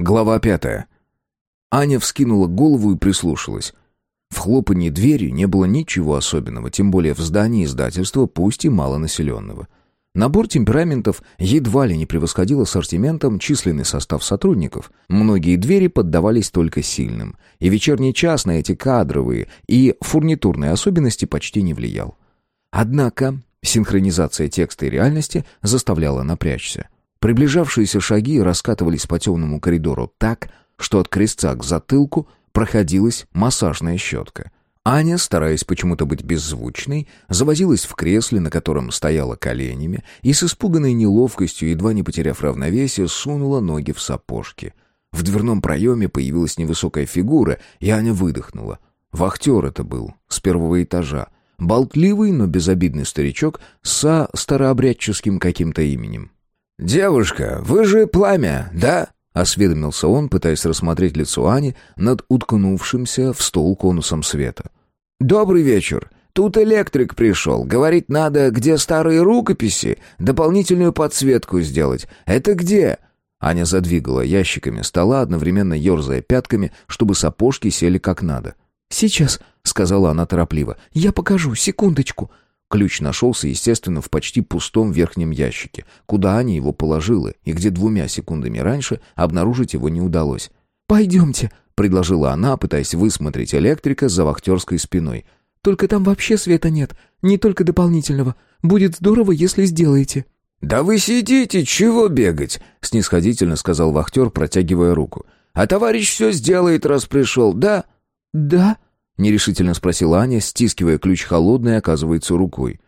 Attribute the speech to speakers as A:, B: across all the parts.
A: Глава пятая. Аня вскинула голову и прислушалась. В хлопанье двери не было ничего особенного, тем более в здании издательства, пусть и малонаселенного. Набор темпераментов едва ли не превосходил ассортиментом численный состав сотрудников. Многие двери поддавались только сильным, и вечерний час на эти кадровые и фурнитурные особенности почти не влиял. Однако синхронизация текста и реальности заставляла напрячься. Приближавшиеся шаги раскатывались по темному коридору так, что от крестца к затылку проходилась массажная щетка — Аня, стараясь почему-то быть беззвучной, завозилась в кресле, на котором стояла коленями, и с испуганной неловкостью, едва не потеряв равновесие, сунула ноги в сапожки. В дверном проеме появилась невысокая фигура, и Аня выдохнула. Вахтер это был, с первого этажа. Болтливый, но безобидный старичок со старообрядческим каким-то именем.
B: «Девушка, вы же пламя, да?»
A: — осведомился он, пытаясь рассмотреть лицо Ани над уткнувшимся в стол конусом света.
B: «Добрый вечер. Тут электрик пришел. Говорит, надо, где старые рукописи, дополнительную подсветку сделать. Это где?»
A: Аня задвигала ящиками стола, одновременно ерзая пятками, чтобы сапожки сели как надо.
C: «Сейчас», — сказала она торопливо. «Я покажу, секундочку».
A: Ключ нашелся, естественно, в почти пустом верхнем ящике, куда Аня его положила, и где двумя секундами раньше обнаружить его не удалось.
C: «Пойдемте», —
A: предложила она, пытаясь высмотреть электрика за вахтерской спиной.
C: «Только там вообще света нет, не только дополнительного. Будет здорово, если сделаете».
B: «Да вы сидите, чего бегать?» — снисходительно сказал вахтер, протягивая руку. «А товарищ все сделает, раз пришел, да?»
C: «Да»,
A: нерешительно спросила Аня, стискивая ключ холодной, оказывается, рукой.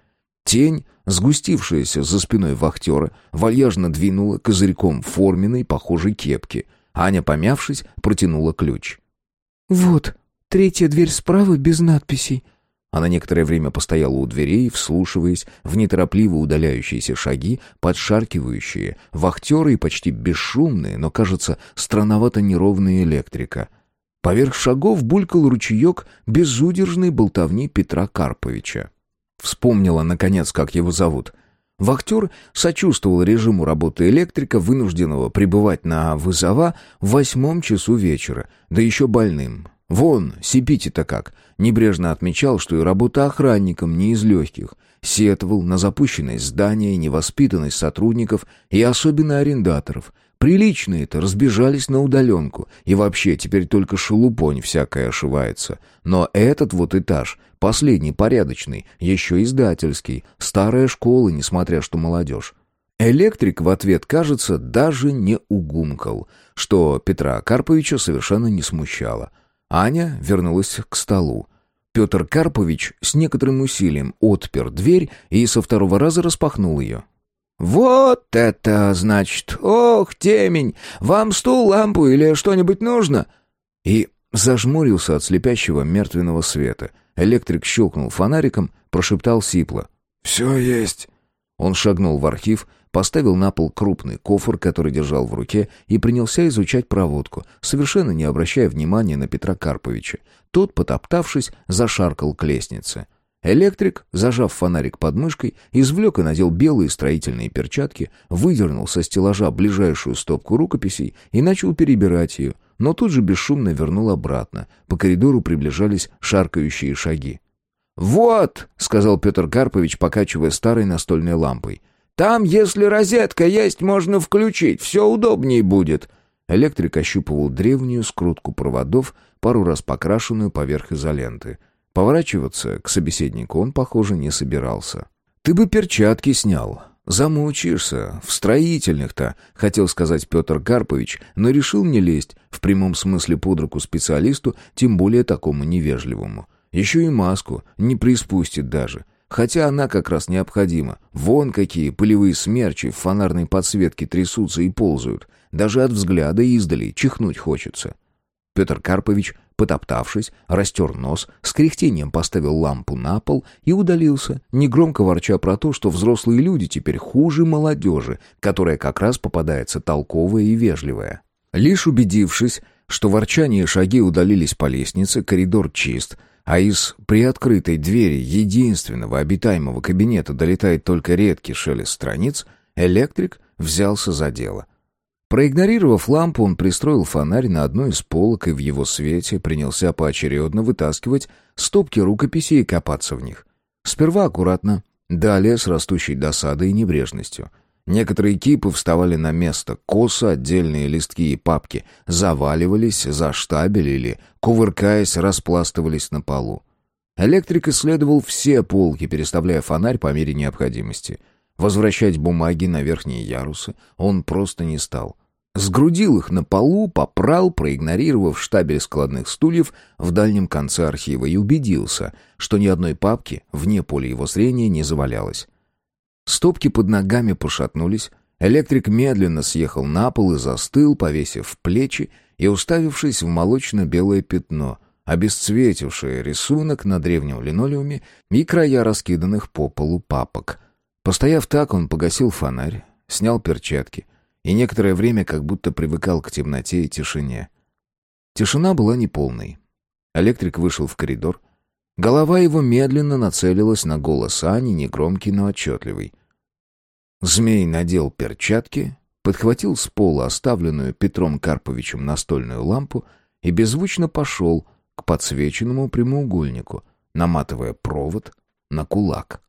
A: Тень, сгустившаяся за спиной вахтера, вальяжно двинула козырьком форменной, похожей кепки. Аня, помявшись, протянула ключ.
C: «Вот, третья дверь справа без надписей».
A: Она некоторое время постояла у дверей, вслушиваясь в неторопливо удаляющиеся шаги, подшаркивающие, вахтеры и почти бесшумные, но, кажется, странновато неровные электрика — Поверх шагов булькал ручеек безудержной болтовни Петра Карповича. Вспомнила, наконец, как его зовут. Вахтер сочувствовал режиму работы электрика, вынужденного пребывать на вызова в восьмом часу вечера, да еще больным. Вон, сипите-то как. Небрежно отмечал, что и работа охранником не из легких. Сетовал на запущенность здания, невоспитанность сотрудников и особенно арендаторов, Приличные-то разбежались на удаленку, и вообще теперь только шелупонь всякая ошивается. Но этот вот этаж, последний порядочный, еще издательский, старая школа, несмотря что молодежь. Электрик в ответ, кажется, даже не угумкал, что Петра Карповича совершенно не смущало. Аня вернулась к столу. Петр Карпович с некоторым усилием отпер дверь и со второго раза распахнул ее.
B: «Вот это, значит! Ох, темень! Вам стул, лампу или что-нибудь нужно?»
A: И зажмурился от слепящего мертвенного света. Электрик щелкнул фонариком, прошептал сипло.
B: «Все есть!»
A: Он шагнул в архив, поставил на пол крупный кофр, который держал в руке, и принялся изучать проводку, совершенно не обращая внимания на Петра Карповича. Тот, потоптавшись, зашаркал к лестнице. Электрик, зажав фонарик под мышкой, извлек и надел белые строительные перчатки, выдернул со стеллажа ближайшую стопку рукописей и начал перебирать ее, но тут же бесшумно вернул обратно. По коридору приближались шаркающие шаги.
B: «Вот», — сказал Петр Карпович, покачивая старой настольной лампой, «там, если розетка есть, можно включить, все удобнее будет».
A: Электрик ощупывал древнюю скрутку проводов, пару раз покрашенную поверх изоленты — Поворачиваться к собеседнику он, похоже, не собирался. «Ты бы перчатки снял. Замучишься. В строительных-то», — хотел сказать Петр Карпович, но решил не лезть, в прямом смысле под руку специалисту, тем более такому невежливому. Еще и маску не приспустит даже. Хотя она как раз необходима. Вон какие пылевые смерчи в фонарной подсветке трясутся и ползают. Даже от взгляда издали чихнуть хочется. Петр Карпович Потоптавшись, растер нос, с кряхтением поставил лампу на пол и удалился, негромко ворча про то, что взрослые люди теперь хуже молодежи, которая как раз попадается толковая и вежливая. Лишь убедившись, что ворчание и шаги удалились по лестнице, коридор чист, а из приоткрытой двери единственного обитаемого кабинета долетает только редкий шелест страниц, электрик взялся за дело. Проигнорировав лампу, он пристроил фонарь на одну из полок и в его свете принялся поочередно вытаскивать стопки рукописей и копаться в них. Сперва аккуратно, далее с растущей досадой и небрежностью. Некоторые кипы вставали на место, косо отдельные листки и папки заваливались за штабель или, кувыркаясь, распластывались на полу. Электрик исследовал все полки, переставляя фонарь по мере необходимости. Возвращать бумаги на верхние ярусы он просто не стал. Сгрудил их на полу, попрал, проигнорировав штабель складных стульев в дальнем конце архива и убедился, что ни одной папки вне поля его зрения не завалялось. Стопки под ногами пошатнулись, электрик медленно съехал на пол и застыл, повесив плечи и уставившись в молочно-белое пятно, обесцветившее рисунок на древнем линолеуме и края раскиданных по полу папок. Постояв так, он погасил фонарь, снял перчатки, и некоторое время как будто привыкал к темноте и тишине. Тишина была неполной. Электрик вышел в коридор. Голова его медленно нацелилась на голос Ани, негромкий, но отчетливый. Змей надел перчатки, подхватил с пола оставленную Петром Карповичем настольную лампу и беззвучно пошел к подсвеченному прямоугольнику, наматывая провод на кулак.